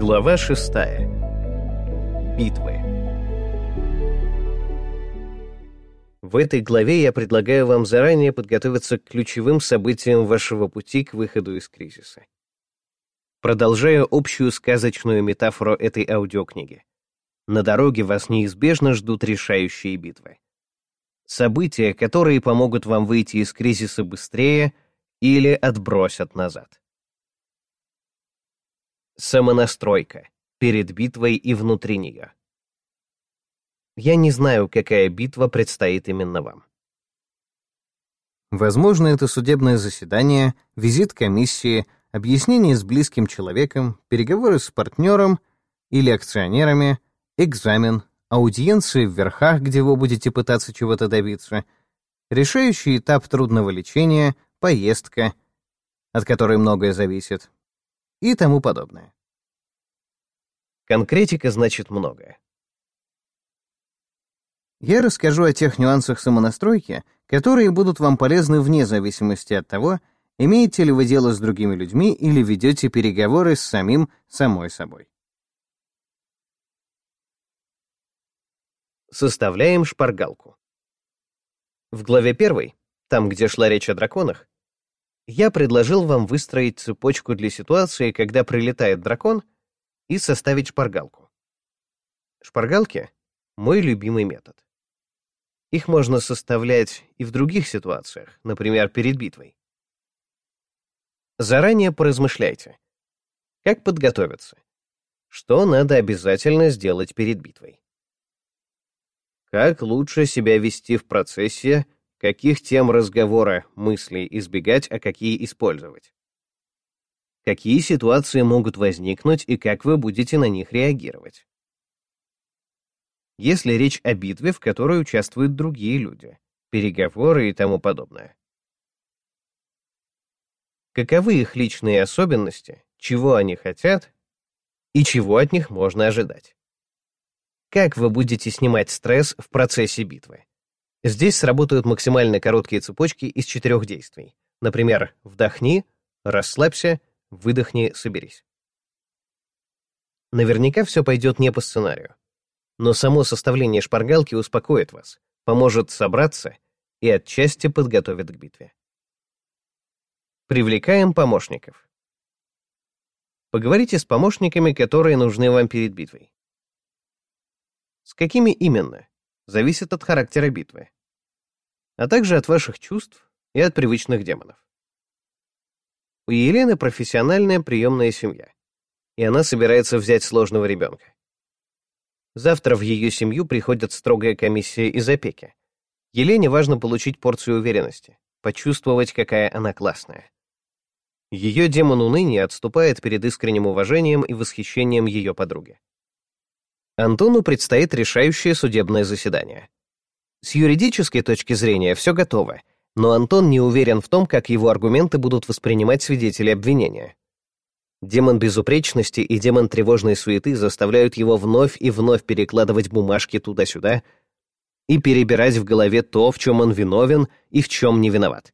Глава шестая. Битвы. В этой главе я предлагаю вам заранее подготовиться к ключевым событиям вашего пути к выходу из кризиса. Продолжаю общую сказочную метафору этой аудиокниги. На дороге вас неизбежно ждут решающие битвы. События, которые помогут вам выйти из кризиса быстрее или отбросят назад. Самонастройка. Перед битвой и внутри нее. Я не знаю, какая битва предстоит именно вам. Возможно, это судебное заседание, визит комиссии, объяснение с близким человеком, переговоры с партнером или акционерами, экзамен, аудиенции в верхах, где вы будете пытаться чего-то добиться, решающий этап трудного лечения, поездка, от которой многое зависит, и тому подобное. Конкретика значит многое. Я расскажу о тех нюансах самонастройки, которые будут вам полезны вне зависимости от того, имеете ли вы дело с другими людьми или ведете переговоры с самим самой собой. Составляем шпаргалку. В главе 1, там, где шла речь о драконах, я предложил вам выстроить цепочку для ситуации, когда прилетает дракон, и составить шпаргалку. Шпаргалки — мой любимый метод. Их можно составлять и в других ситуациях, например, перед битвой. Заранее поразмышляйте. Как подготовиться? Что надо обязательно сделать перед битвой? Как лучше себя вести в процессе, каких тем разговора, мыслей избегать, а какие использовать. Какие ситуации могут возникнуть и как вы будете на них реагировать. Если речь о битве, в которой участвуют другие люди, переговоры и тому подобное. Каковы их личные особенности, чего они хотят и чего от них можно ожидать. Как вы будете снимать стресс в процессе битвы? Здесь сработают максимально короткие цепочки из четырех действий. Например, вдохни, расслабься, выдохни, соберись. Наверняка все пойдет не по сценарию. Но само составление шпаргалки успокоит вас, поможет собраться и отчасти подготовит к битве. Привлекаем помощников. Поговорите с помощниками, которые нужны вам перед битвой. С какими именно? зависит от характера битвы, а также от ваших чувств и от привычных демонов. У Елены профессиональная приемная семья, и она собирается взять сложного ребенка. Завтра в ее семью приходит строгая комиссия из опеки. Елене важно получить порцию уверенности, почувствовать, какая она классная. Ее демон уныния отступает перед искренним уважением и восхищением ее подруги. Антону предстоит решающее судебное заседание. С юридической точки зрения все готово, но Антон не уверен в том, как его аргументы будут воспринимать свидетели обвинения. Демон безупречности и демон тревожной суеты заставляют его вновь и вновь перекладывать бумажки туда-сюда и перебирать в голове то, в чем он виновен и в чем не виноват.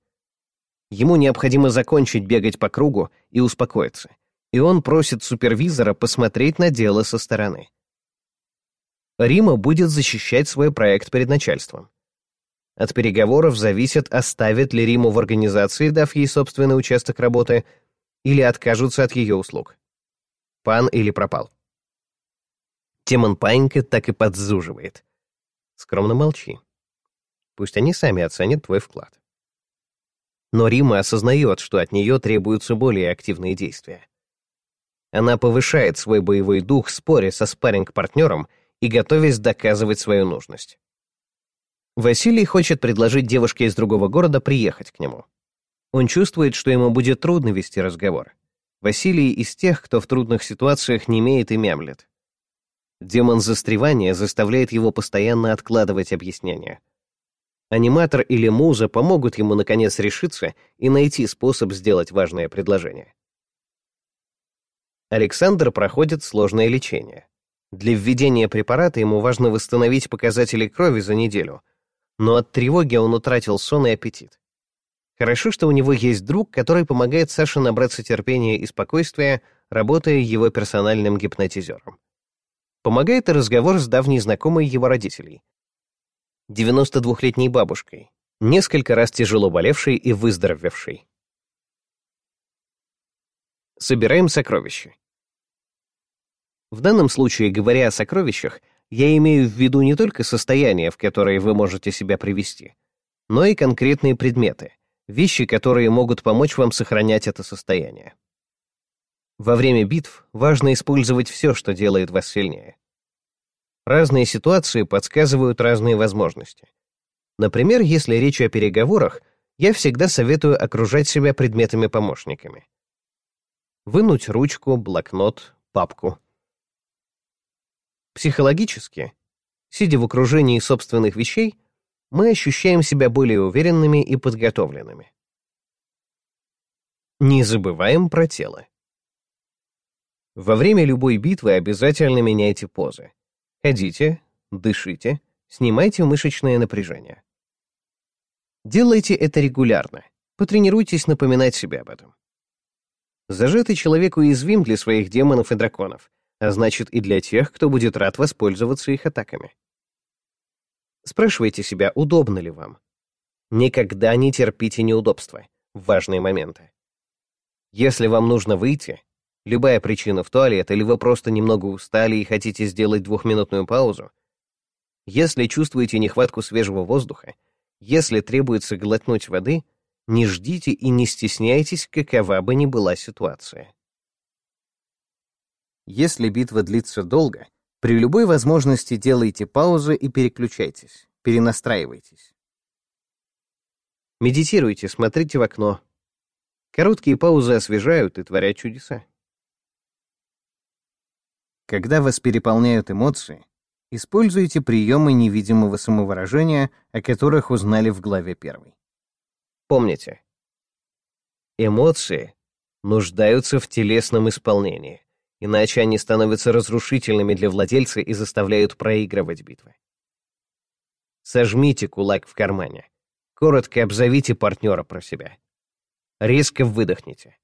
Ему необходимо закончить бегать по кругу и успокоиться, и он просит супервизора посмотреть на дело со стороны. Рима будет защищать свой проект перед начальством. От переговоров зависит, оставит ли Риму в организации, дав ей собственный участок работы, или откажутся от ее услуг. Пан или пропал. Тимон Панька так и подзуживает. Скромно молчи. Пусть они сами оценят твой вклад. Но Рима осознает, что от нее требуются более активные действия. Она повышает свой боевой дух, споря со спарринг-партнером и готовясь доказывать свою нужность. Василий хочет предложить девушке из другого города приехать к нему. Он чувствует, что ему будет трудно вести разговор. Василий из тех, кто в трудных ситуациях не имеет и мямлет. Демон застревания заставляет его постоянно откладывать объяснения. Аниматор или муза помогут ему наконец решиться и найти способ сделать важное предложение. Александр проходит сложное лечение. Для введения препарата ему важно восстановить показатели крови за неделю, но от тревоги он утратил сон и аппетит. Хорошо, что у него есть друг, который помогает Саше набраться терпения и спокойствия, работая его персональным гипнотизером. Помогает и разговор с давней знакомой его родителей, 92-летней бабушкой, несколько раз тяжело болевшей и выздоровевшей. Собираем сокровища. В данном случае, говоря о сокровищах, я имею в виду не только состояние, в которое вы можете себя привести, но и конкретные предметы, вещи, которые могут помочь вам сохранять это состояние. Во время битв важно использовать все, что делает вас сильнее. Разные ситуации подсказывают разные возможности. Например, если речь о переговорах, я всегда советую окружать себя предметами-помощниками. Вынуть ручку, блокнот, папку. Психологически, сидя в окружении собственных вещей, мы ощущаем себя более уверенными и подготовленными. Не забываем про тело. Во время любой битвы обязательно меняйте позы. Ходите, дышите, снимайте мышечное напряжение. Делайте это регулярно. Потренируйтесь напоминать себе об этом. Зажатый человек уязвим для своих демонов и драконов, а значит и для тех, кто будет рад воспользоваться их атаками. Спрашивайте себя, удобно ли вам. Никогда не терпите неудобства важные моменты. Если вам нужно выйти, любая причина в туалет, или вы просто немного устали и хотите сделать двухминутную паузу, если чувствуете нехватку свежего воздуха, если требуется глотнуть воды, не ждите и не стесняйтесь, какова бы ни была ситуация. Если битва длится долго, при любой возможности делайте паузы и переключайтесь, перенастраивайтесь. Медитируйте, смотрите в окно. Короткие паузы освежают и творят чудеса. Когда вас переполняют эмоции, используйте приемы невидимого самовыражения, о которых узнали в главе 1. Помните, эмоции нуждаются в телесном исполнении, иначе они становятся разрушительными для владельца и заставляют проигрывать битвы. Сожмите кулак в кармане. Коротко обзовите партнера про себя. Резко выдохните.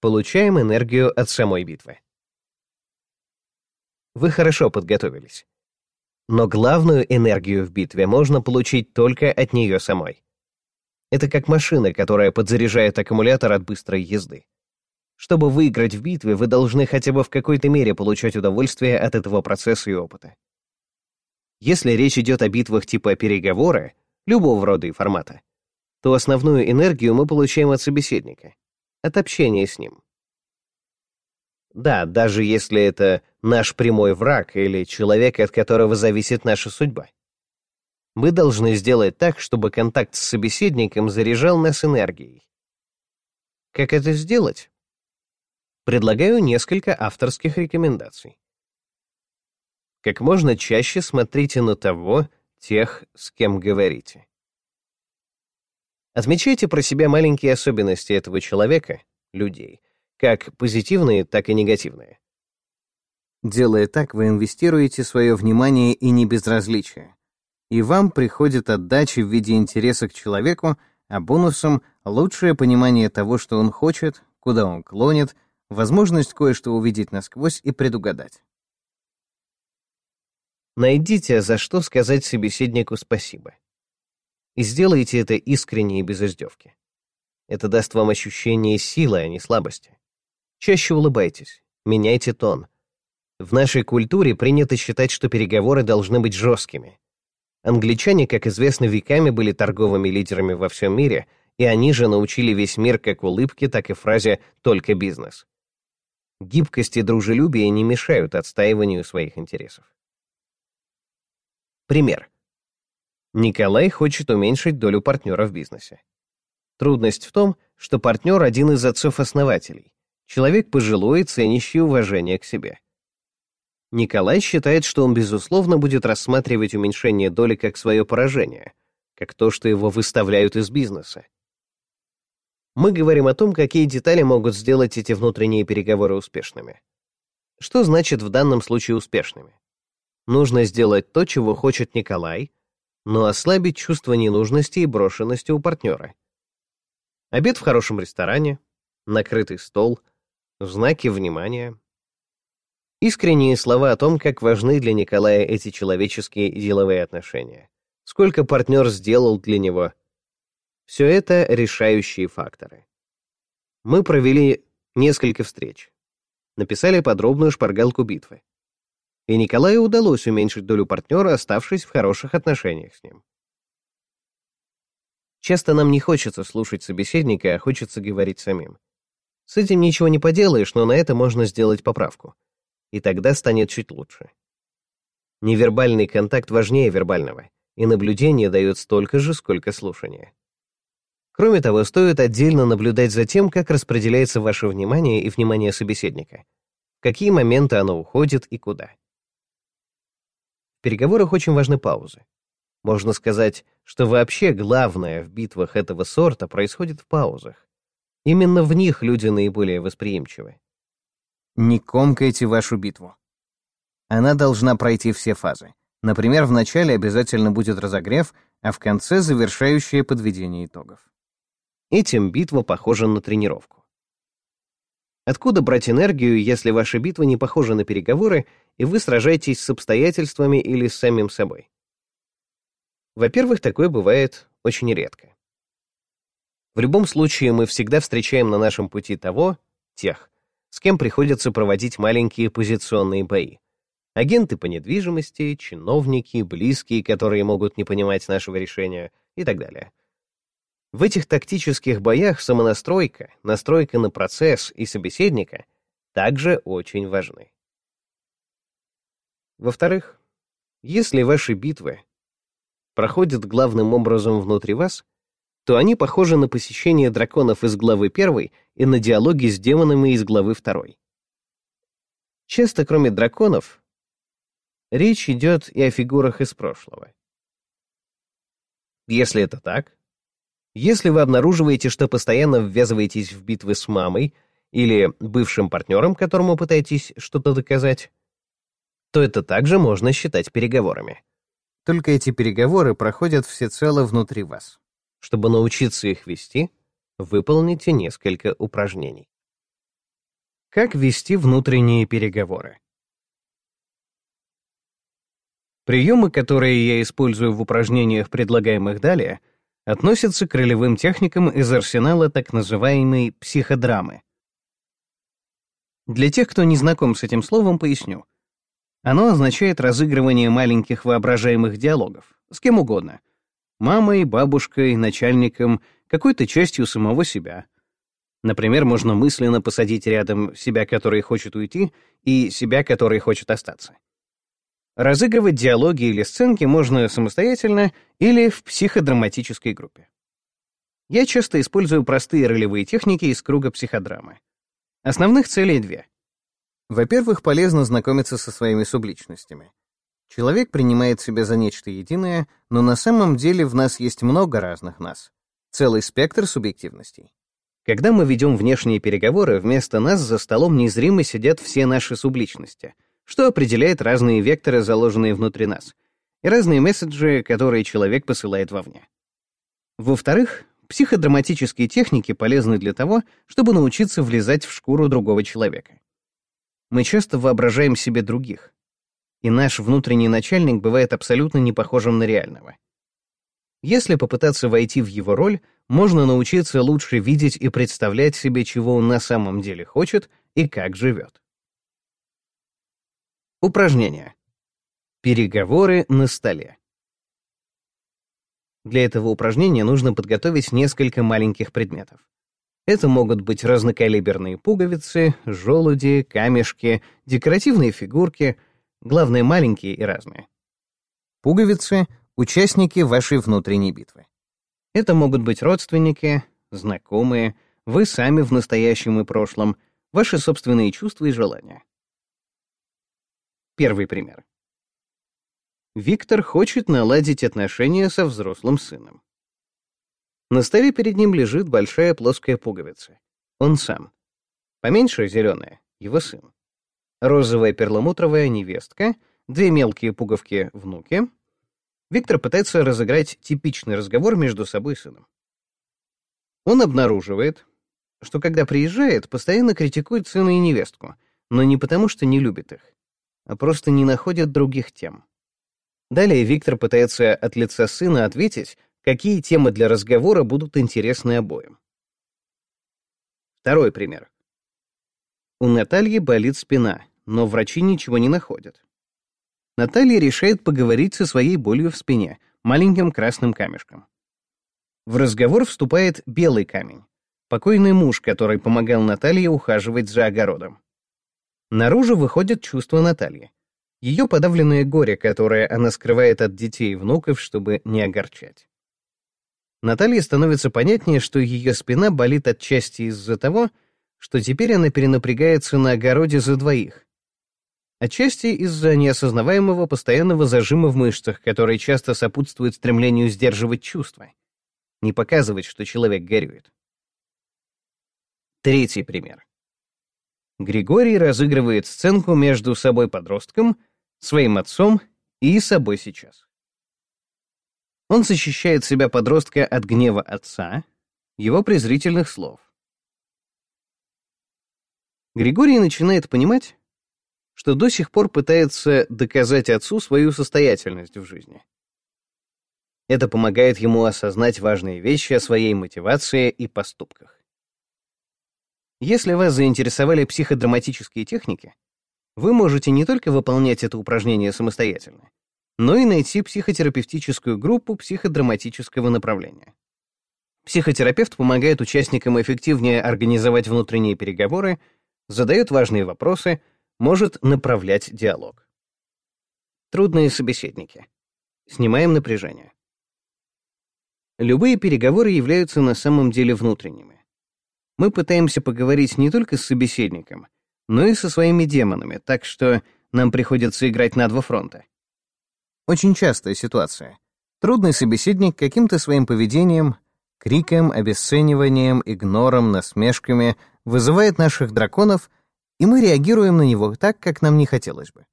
Получаем энергию от самой битвы. Вы хорошо подготовились. Но главную энергию в битве можно получить только от нее самой. Это как машина, которая подзаряжает аккумулятор от быстрой езды. Чтобы выиграть в битве, вы должны хотя бы в какой-то мере получать удовольствие от этого процесса и опыта. Если речь идет о битвах типа переговоры, любого рода и формата, то основную энергию мы получаем от собеседника от общения с ним. Да, даже если это наш прямой враг или человек, от которого зависит наша судьба. Мы должны сделать так, чтобы контакт с собеседником заряжал нас энергией. Как это сделать? Предлагаю несколько авторских рекомендаций. Как можно чаще смотрите на того, тех, с кем говорите. Отмечайте про себя маленькие особенности этого человека, людей, как позитивные, так и негативные. Делая так, вы инвестируете свое внимание и не безразличие. И вам приходит отдача в виде интереса к человеку, а бонусом — лучшее понимание того, что он хочет, куда он клонит, возможность кое-что увидеть насквозь и предугадать. Найдите, за что сказать собеседнику спасибо. И сделайте это искренне и без издевки. Это даст вам ощущение силы, а не слабости. Чаще улыбайтесь, меняйте тон. В нашей культуре принято считать, что переговоры должны быть жесткими. Англичане, как известно, веками были торговыми лидерами во всем мире, и они же научили весь мир как улыбке, так и фразе «только бизнес». Гибкость и дружелюбие не мешают отстаиванию своих интересов. Пример. Николай хочет уменьшить долю партнера в бизнесе. Трудность в том, что партнер один из отцов-основателей, человек пожилой, ценящий уважение к себе. Николай считает, что он, безусловно, будет рассматривать уменьшение доли как свое поражение, как то, что его выставляют из бизнеса. Мы говорим о том, какие детали могут сделать эти внутренние переговоры успешными. Что значит в данном случае успешными? Нужно сделать то, чего хочет Николай, но ослабить чувство ненужности и брошенности у партнера. Обед в хорошем ресторане, накрытый стол, знаки внимания. Искренние слова о том, как важны для Николая эти человеческие и деловые отношения, сколько партнер сделал для него. Все это решающие факторы. Мы провели несколько встреч, написали подробную шпаргалку битвы. И Николаю удалось уменьшить долю партнера, оставшись в хороших отношениях с ним. Часто нам не хочется слушать собеседника, а хочется говорить самим. С этим ничего не поделаешь, но на это можно сделать поправку. И тогда станет чуть лучше. Невербальный контакт важнее вербального, и наблюдение дает столько же, сколько слушание. Кроме того, стоит отдельно наблюдать за тем, как распределяется ваше внимание и внимание собеседника, в какие моменты оно уходит и куда. В переговорах очень важны паузы. Можно сказать, что вообще главное в битвах этого сорта происходит в паузах. Именно в них люди наиболее восприимчивы. Не комкайте вашу битву. Она должна пройти все фазы. Например, в начале обязательно будет разогрев, а в конце — завершающее подведение итогов. Этим битва похожа на тренировку. Откуда брать энергию, если ваша битва не похожа на переговоры, и вы сражаетесь с обстоятельствами или с самим собой? Во-первых, такое бывает очень редко. В любом случае, мы всегда встречаем на нашем пути того, тех, с кем приходится проводить маленькие позиционные бои. Агенты по недвижимости, чиновники, близкие, которые могут не понимать нашего решения и так далее. В этих тактических боях самонастройка, настройка на процесс и собеседника также очень важны. Во-вторых, если ваши битвы проходят главным образом внутри вас, то они похожи на посещение драконов из главы 1 и на диалоги с демонами из главы 2. Часто, кроме драконов, речь идет и о фигурах из прошлого. Если это так, если вы обнаруживаете, что постоянно ввязываетесь в битвы с мамой или бывшим партнером, которому пытаетесь что-то доказать, то это также можно считать переговорами. Только эти переговоры проходят всецело внутри вас. Чтобы научиться их вести, выполните несколько упражнений. Как вести внутренние переговоры? Приемы, которые я использую в упражнениях, предлагаемых далее, относятся к ролевым техникам из арсенала так называемой психодрамы. Для тех, кто не знаком с этим словом, поясню — оно означает разыгрывание маленьких воображаемых диалогов, с кем угодно. Мамой, бабушкой, начальником, какой-то частью самого себя. Например, можно мысленно посадить рядом себя, который хочет уйти, и себя, который хочет остаться. Разыгрывать диалоги или сценки можно самостоятельно или в психодраматической группе. Я часто использую простые ролевые техники из круга психодрамы. Основных целей две — во-первых, полезно знакомиться со своими субличностями. Человек принимает себя за нечто единое, но на самом деле в нас есть много разных нас. Целый спектр субъективностей. Когда мы ведем внешние переговоры, вместо нас за столом незримо сидят все наши субличности, что определяет разные векторы, заложенные внутри нас, и разные месседжи, которые человек посылает вовне. Во-вторых, психодраматические техники полезны для того, чтобы научиться влезать в шкуру другого человека мы часто воображаем себе других, и наш внутренний начальник бывает абсолютно не похожим на реального. Если попытаться войти в его роль, можно научиться лучше видеть и представлять себе, чего он на самом деле хочет и как живет. Упражнение. Переговоры на столе. Для этого упражнения нужно подготовить несколько маленьких предметов. Это могут быть разнокалиберные пуговицы, желуди, камешки, декоративные фигурки, главное, маленькие и разные. Пуговицы — участники вашей внутренней битвы. Это могут быть родственники, знакомые, вы сами в настоящем и прошлом, ваши собственные чувства и желания. Первый пример. Виктор хочет наладить отношения со взрослым сыном. На столе перед ним лежит большая плоская пуговица. Он сам. Поменьше зеленая — его сын. Розовая перламутровая — невестка, две мелкие пуговки — внуки. Виктор пытается разыграть типичный разговор между собой и сыном. Он обнаруживает, что когда приезжает, постоянно критикует сына и невестку, но не потому, что не любит их, а просто не находит других тем. Далее Виктор пытается от лица сына ответить, какие темы для разговора будут интересны обоим. Второй пример. У Натальи болит спина, но врачи ничего не находят. Наталья решает поговорить со своей болью в спине, маленьким красным камешком. В разговор вступает белый камень, покойный муж, который помогал Наталье ухаживать за огородом. Наружу выходит чувство Натальи. Ее подавленное горе, которое она скрывает от детей и внуков, чтобы не огорчать. Наталье становится понятнее, что ее спина болит отчасти из-за того, что теперь она перенапрягается на огороде за двоих. Отчасти из-за неосознаваемого постоянного зажима в мышцах, который часто сопутствует стремлению сдерживать чувства не показывать, что человек горюет. Третий пример. Григорий разыгрывает сценку между собой подростком, своим отцом и собой сейчас. Он защищает себя подростка от гнева отца, его презрительных слов. Григорий начинает понимать, что до сих пор пытается доказать отцу свою состоятельность в жизни. Это помогает ему осознать важные вещи о своей мотивации и поступках. Если вас заинтересовали психодраматические техники, вы можете не только выполнять это упражнение самостоятельно, но и найти психотерапевтическую группу психодраматического направления. Психотерапевт помогает участникам эффективнее организовать внутренние переговоры, задает важные вопросы, может направлять диалог. Трудные собеседники. Снимаем напряжение. Любые переговоры являются на самом деле внутренними. Мы пытаемся поговорить не только с собеседником, но и со своими демонами, так что нам приходится играть на два фронта. Очень частая ситуация. Трудный собеседник каким-то своим поведением, криком, обесцениванием, игнором, насмешками вызывает наших драконов, и мы реагируем на него так, как нам не хотелось бы.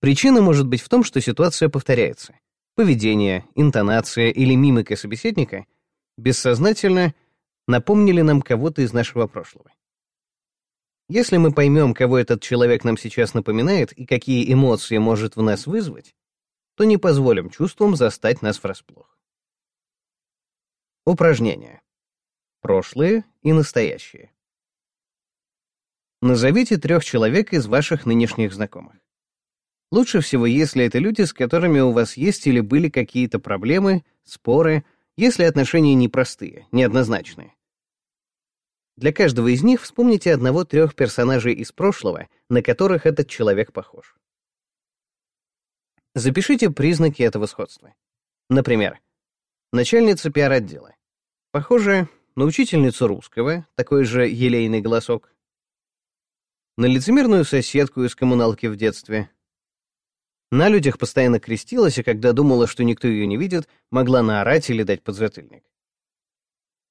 Причина может быть в том, что ситуация повторяется поведение, интонация или мимика собеседника бессознательно напомнили нам кого-то из нашего прошлого. Если мы поймем, кого этот человек нам сейчас напоминает и какие эмоции может в нас вызвать, то не позволим чувствам застать нас врасплох. Упражнения. Прошлые и настоящие. Назовите трех человек из ваших нынешних знакомых. Лучше всего, если это люди, с которыми у вас есть или были какие-то проблемы, споры, если отношения непростые, неоднозначные. Для каждого из них вспомните одного-трех персонажей из прошлого, на которых этот человек похож. Запишите признаки этого сходства. Например, начальница пиар-отдела. Похоже на учительницу русского, такой же елейный голосок. На лицемерную соседку из коммуналки в детстве, на людях постоянно крестилась, и когда думала, что никто ее не видит, могла наорать или дать подзатыльник.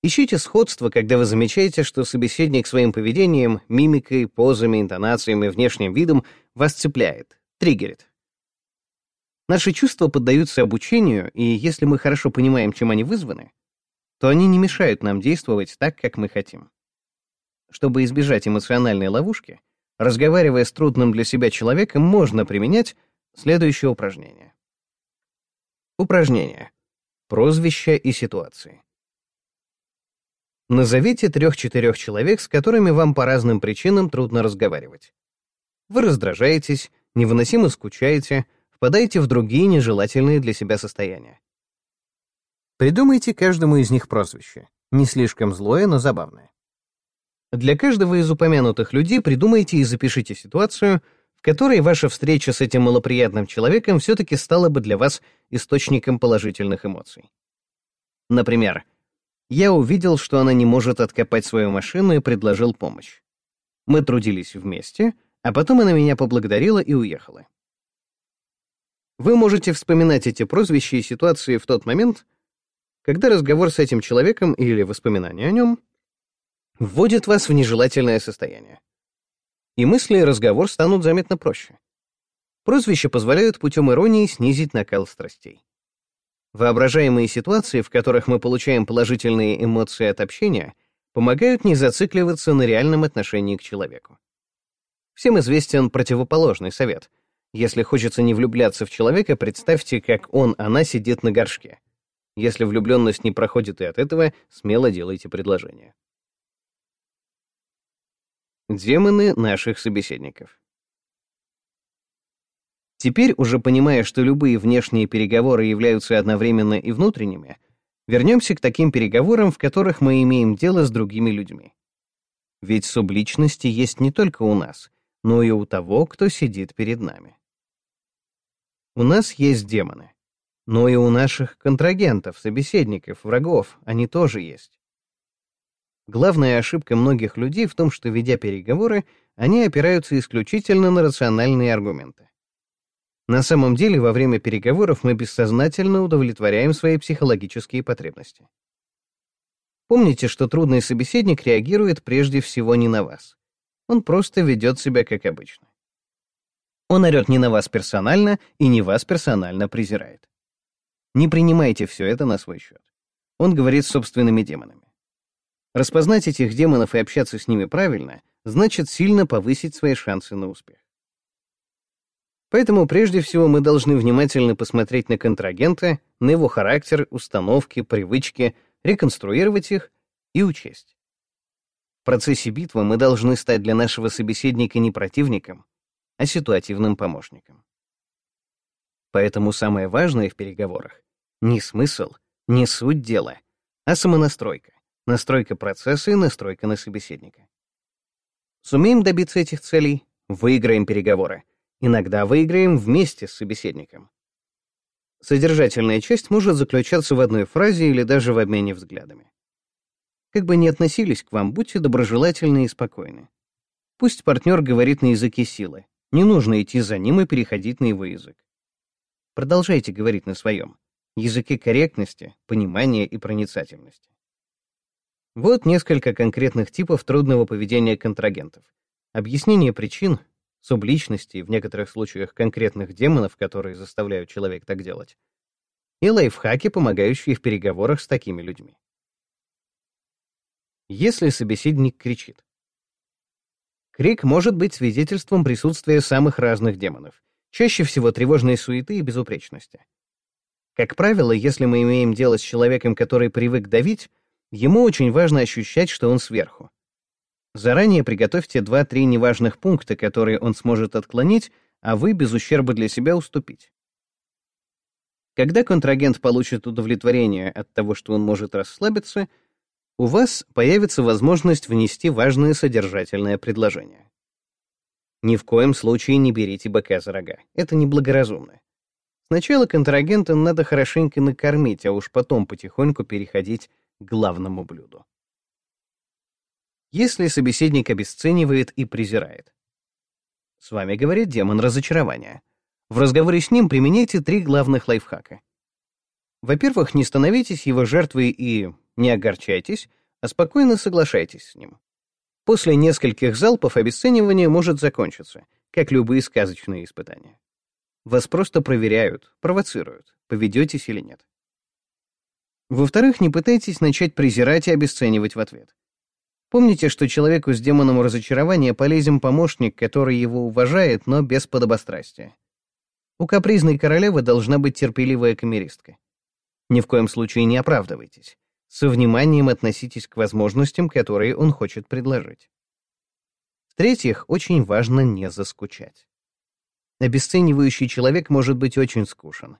Ищите сходство, когда вы замечаете, что собеседник своим поведением, мимикой, позами, интонациями, внешним видом вас цепляет, триггерит. Наши чувства поддаются обучению, и если мы хорошо понимаем, чем они вызваны, то они не мешают нам действовать так, как мы хотим. Чтобы избежать эмоциональной ловушки, разговаривая с трудным для себя человеком, можно применять Следующее упражнение. Упражнение. Прозвища и ситуации. Назовите трех-четырех человек, с которыми вам по разным причинам трудно разговаривать. Вы раздражаетесь, невыносимо скучаете, впадаете в другие нежелательные для себя состояния. Придумайте каждому из них прозвище. Не слишком злое, но забавное. Для каждого из упомянутых людей придумайте и запишите ситуацию, в которой ваша встреча с этим малоприятным человеком все-таки стала бы для вас источником положительных эмоций. Например, я увидел, что она не может откопать свою машину и предложил помощь. Мы трудились вместе, а потом она меня поблагодарила и уехала. Вы можете вспоминать эти прозвища и ситуации в тот момент, когда разговор с этим человеком или воспоминания о нем вводит вас в нежелательное состояние и мысли и разговор станут заметно проще. Прозвища позволяют путем иронии снизить накал страстей. Воображаемые ситуации, в которых мы получаем положительные эмоции от общения, помогают не зацикливаться на реальном отношении к человеку. Всем известен противоположный совет. Если хочется не влюбляться в человека, представьте, как он, она сидит на горшке. Если влюбленность не проходит и от этого, смело делайте предложение. Демоны наших собеседников. Теперь, уже понимая, что любые внешние переговоры являются одновременно и внутренними, вернемся к таким переговорам, в которых мы имеем дело с другими людьми. Ведь субличности есть не только у нас, но и у того, кто сидит перед нами. У нас есть демоны. Но и у наших контрагентов, собеседников, врагов они тоже есть. Главная ошибка многих людей в том, что, ведя переговоры, они опираются исключительно на рациональные аргументы. На самом деле, во время переговоров мы бессознательно удовлетворяем свои психологические потребности. Помните, что трудный собеседник реагирует прежде всего не на вас. Он просто ведет себя как обычно. Он орет не на вас персонально и не вас персонально презирает. Не принимайте все это на свой счет. Он говорит с собственными демонами. Распознать этих демонов и общаться с ними правильно значит сильно повысить свои шансы на успех. Поэтому прежде всего мы должны внимательно посмотреть на контрагента, на его характер, установки, привычки, реконструировать их и учесть. В процессе битвы мы должны стать для нашего собеседника не противником, а ситуативным помощником. Поэтому самое важное в переговорах не смысл, не суть дела, а самонастройка, настройка процесса и настройка на собеседника. Сумеем добиться этих целей, выиграем переговоры. Иногда выиграем вместе с собеседником. Содержательная часть может заключаться в одной фразе или даже в обмене взглядами. Как бы ни относились к вам, будьте доброжелательны и спокойны. Пусть партнер говорит на языке силы. Не нужно идти за ним и переходить на его язык. Продолжайте говорить на своем языке корректности, понимания и проницательности. Вот несколько конкретных типов трудного поведения контрагентов. Объяснение причин, субличностей, в некоторых случаях конкретных демонов, которые заставляют человека так делать, и лайфхаки, помогающие в переговорах с такими людьми. Если собеседник кричит. Крик может быть свидетельством присутствия самых разных демонов, чаще всего тревожной суеты и безупречности. Как правило, если мы имеем дело с человеком, который привык давить, ему очень важно ощущать, что он сверху. Заранее приготовьте 2-3 неважных пункта, которые он сможет отклонить, а вы без ущерба для себя уступить. Когда контрагент получит удовлетворение от того, что он может расслабиться, у вас появится возможность внести важное содержательное предложение. Ни в коем случае не берите быка за рога. Это неблагоразумно. Сначала контрагента надо хорошенько накормить, а уж потом потихоньку переходить к главному блюду. Если собеседник обесценивает и презирает. С вами говорит демон разочарования. В разговоре с ним применяйте три главных лайфхака. Во-первых, не становитесь его жертвой и не огорчайтесь, а спокойно соглашайтесь с ним. После нескольких залпов обесценивание может закончиться, как любые сказочные испытания. Вас просто проверяют, провоцируют, поведетесь или нет. Во-вторых, не пытайтесь начать презирать и обесценивать в ответ. Помните, что человеку с демоном разочарования полезен помощник, который его уважает, но без подобострастия. У капризной королевы должна быть терпеливая камеристка. Ни в коем случае не оправдывайтесь. Со вниманием относитесь к возможностям, которые он хочет предложить. В-третьих, очень важно не заскучать. Обесценивающий человек может быть очень скучен.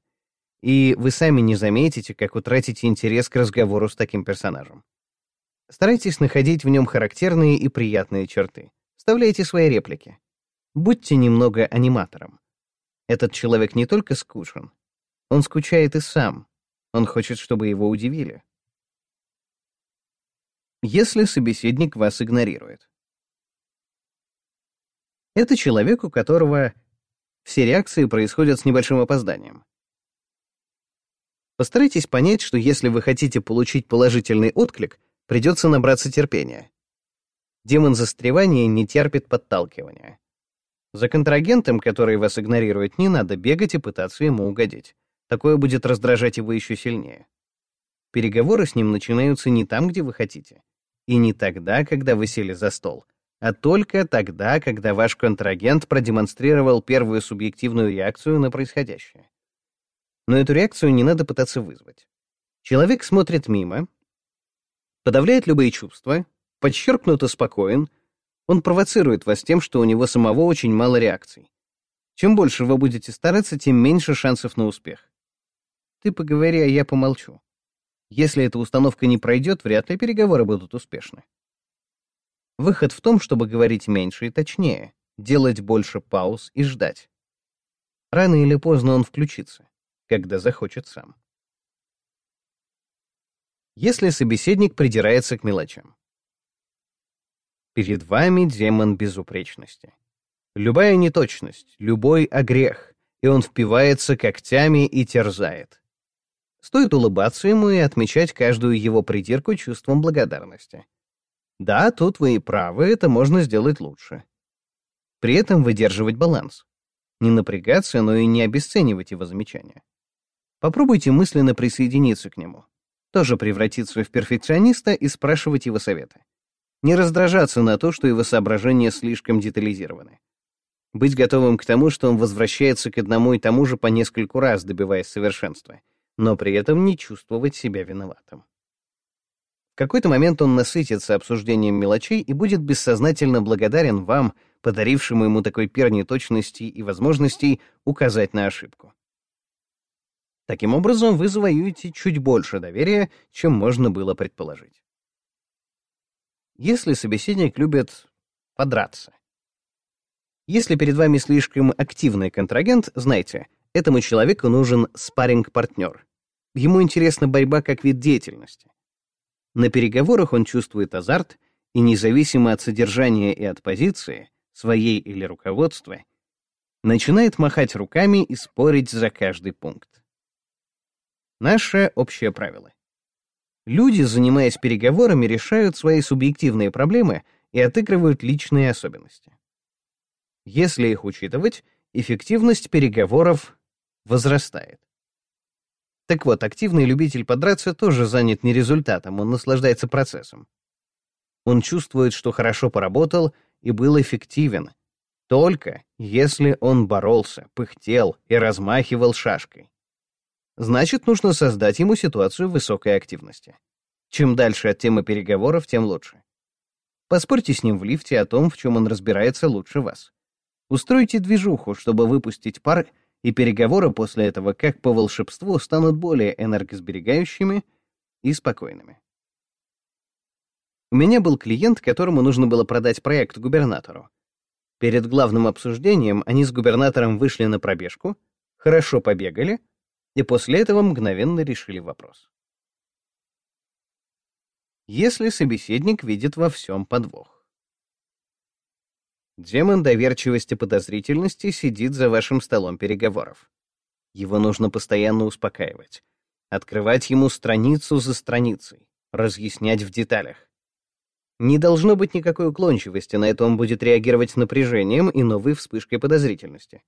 И вы сами не заметите, как утратите интерес к разговору с таким персонажем. Старайтесь находить в нем характерные и приятные черты. Вставляйте свои реплики. Будьте немного аниматором. Этот человек не только скучен, он скучает и сам. Он хочет, чтобы его удивили. Если собеседник вас игнорирует. Это человек, у которого все реакции происходят с небольшим опозданием. Постарайтесь понять, что если вы хотите получить положительный отклик, придется набраться терпения. Демон застревания не терпит подталкивания. За контрагентом, который вас игнорирует, не надо бегать и пытаться ему угодить. Такое будет раздражать его еще сильнее. Переговоры с ним начинаются не там, где вы хотите. И не тогда, когда вы сели за стол, а только тогда, когда ваш контрагент продемонстрировал первую субъективную реакцию на происходящее. Но эту реакцию не надо пытаться вызвать. Человек смотрит мимо, подавляет любые чувства, подчеркнуто спокоен, он провоцирует вас тем, что у него самого очень мало реакций. Чем больше вы будете стараться, тем меньше шансов на успех. Ты поговори, а я помолчу. Если эта установка не пройдет, вряд ли переговоры будут успешны. Выход в том, чтобы говорить меньше и точнее, делать больше пауз и ждать. Рано или поздно он включится, когда захочет сам. Если собеседник придирается к мелочам. Перед вами демон безупречности. Любая неточность, любой огрех, и он впивается когтями и терзает. Стоит улыбаться ему и отмечать каждую его придирку чувством благодарности. Да, тут вы и правы, это можно сделать лучше. При этом выдерживать баланс. Не напрягаться, но и не обесценивать его замечания. Попробуйте мысленно присоединиться к нему. Тоже превратиться в перфекциониста и спрашивать его советы. Не раздражаться на то, что его соображения слишком детализированы. Быть готовым к тому, что он возвращается к одному и тому же по нескольку раз, добиваясь совершенства — но при этом не чувствовать себя виноватым. В какой-то момент он насытится обсуждением мелочей и будет бессознательно благодарен вам, подарившему ему такой перни точности и возможностей указать на ошибку. Таким образом, вы завоюете чуть больше доверия, чем можно было предположить. Если собеседник любит подраться. Если перед вами слишком активный контрагент, знайте, этому человеку нужен спарринг-партнер, Ему интересна борьба как вид деятельности. На переговорах он чувствует азарт, и независимо от содержания и от позиции, своей или руководства, начинает махать руками и спорить за каждый пункт. Наше общее правило. Люди, занимаясь переговорами, решают свои субъективные проблемы и отыгрывают личные особенности. Если их учитывать, эффективность переговоров возрастает. Так вот, активный любитель подраться тоже занят не результатом, он наслаждается процессом. Он чувствует, что хорошо поработал и был эффективен, только если он боролся, пыхтел и размахивал шашкой. Значит, нужно создать ему ситуацию высокой активности. Чем дальше от темы переговоров, тем лучше. Поспорьте с ним в лифте о том, в чем он разбирается лучше вас. Устройте движуху, чтобы выпустить пар и переговоры после этого, как по волшебству, станут более энергосберегающими и спокойными. У меня был клиент, которому нужно было продать проект губернатору. Перед главным обсуждением они с губернатором вышли на пробежку, хорошо побегали, и после этого мгновенно решили вопрос. Если собеседник видит во всем подвох. Демон доверчивости подозрительности сидит за вашим столом переговоров. Его нужно постоянно успокаивать. Открывать ему страницу за страницей, разъяснять в деталях. Не должно быть никакой уклончивости, на это он будет реагировать напряжением и новой вспышкой подозрительности.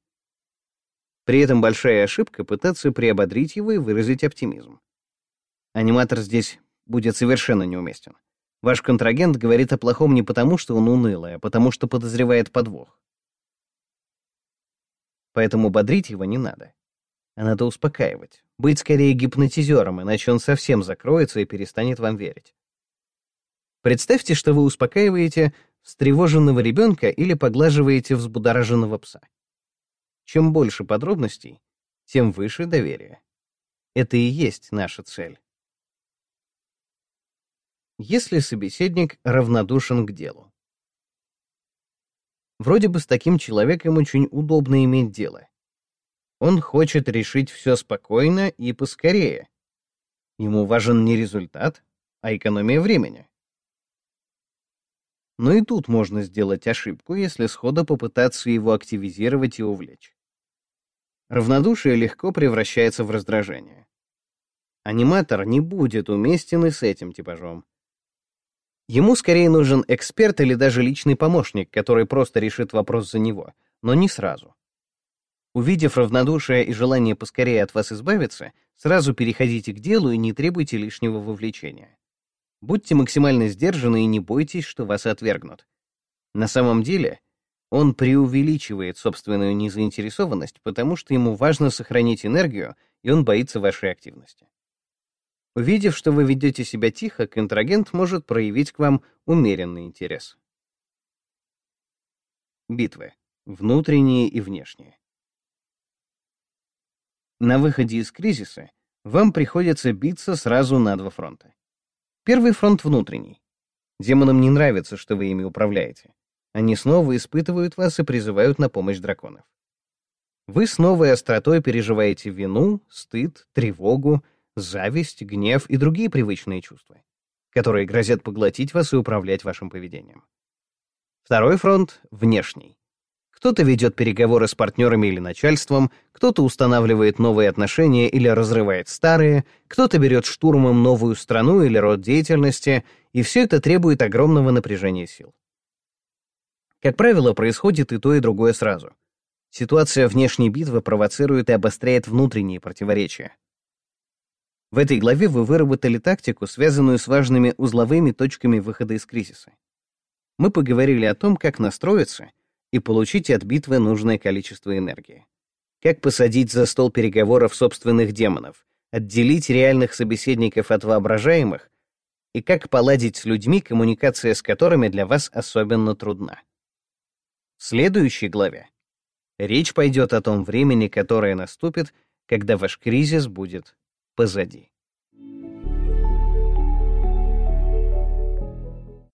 При этом большая ошибка — пытаться приободрить его и выразить оптимизм. Аниматор здесь будет совершенно неуместен. Ваш контрагент говорит о плохом не потому, что он унылый, а потому, что подозревает подвох. Поэтому бодрить его не надо. А надо успокаивать. Быть скорее гипнотизером, иначе он совсем закроется и перестанет вам верить. Представьте, что вы успокаиваете встревоженного ребенка или поглаживаете взбудораженного пса. Чем больше подробностей, тем выше доверие. Это и есть наша цель если собеседник равнодушен к делу. Вроде бы с таким человеком очень удобно иметь дело. Он хочет решить все спокойно и поскорее. Ему важен не результат, а экономия времени. Но и тут можно сделать ошибку, если сходу попытаться его активизировать и увлечь. Равнодушие легко превращается в раздражение. Аниматор не будет уместен и с этим типажом. Ему скорее нужен эксперт или даже личный помощник, который просто решит вопрос за него, но не сразу. Увидев равнодушие и желание поскорее от вас избавиться, сразу переходите к делу и не требуйте лишнего вовлечения. Будьте максимально сдержаны и не бойтесь, что вас отвергнут. На самом деле, он преувеличивает собственную незаинтересованность, потому что ему важно сохранить энергию, и он боится вашей активности. Увидев, что вы ведете себя тихо, контрагент может проявить к вам умеренный интерес. Битвы. Внутренние и внешние. На выходе из кризиса вам приходится биться сразу на два фронта. Первый фронт внутренний. Демонам не нравится, что вы ими управляете. Они снова испытывают вас и призывают на помощь драконов. Вы с новой остротой переживаете вину, стыд, тревогу, зависть, гнев и другие привычные чувства, которые грозят поглотить вас и управлять вашим поведением. Второй фронт — внешний. Кто-то ведет переговоры с партнерами или начальством, кто-то устанавливает новые отношения или разрывает старые, кто-то берет штурмом новую страну или род деятельности, и все это требует огромного напряжения сил. Как правило, происходит и то, и другое сразу. Ситуация внешней битвы провоцирует и обостряет внутренние противоречия. В этой главе вы выработали тактику, связанную с важными узловыми точками выхода из кризиса. Мы поговорили о том, как настроиться и получить от битвы нужное количество энергии. Как посадить за стол переговоров собственных демонов, отделить реальных собеседников от воображаемых, и как поладить с людьми, коммуникация с которыми для вас особенно трудна. В следующей главе речь пойдет о том времени, которое наступит, когда ваш кризис будет позади.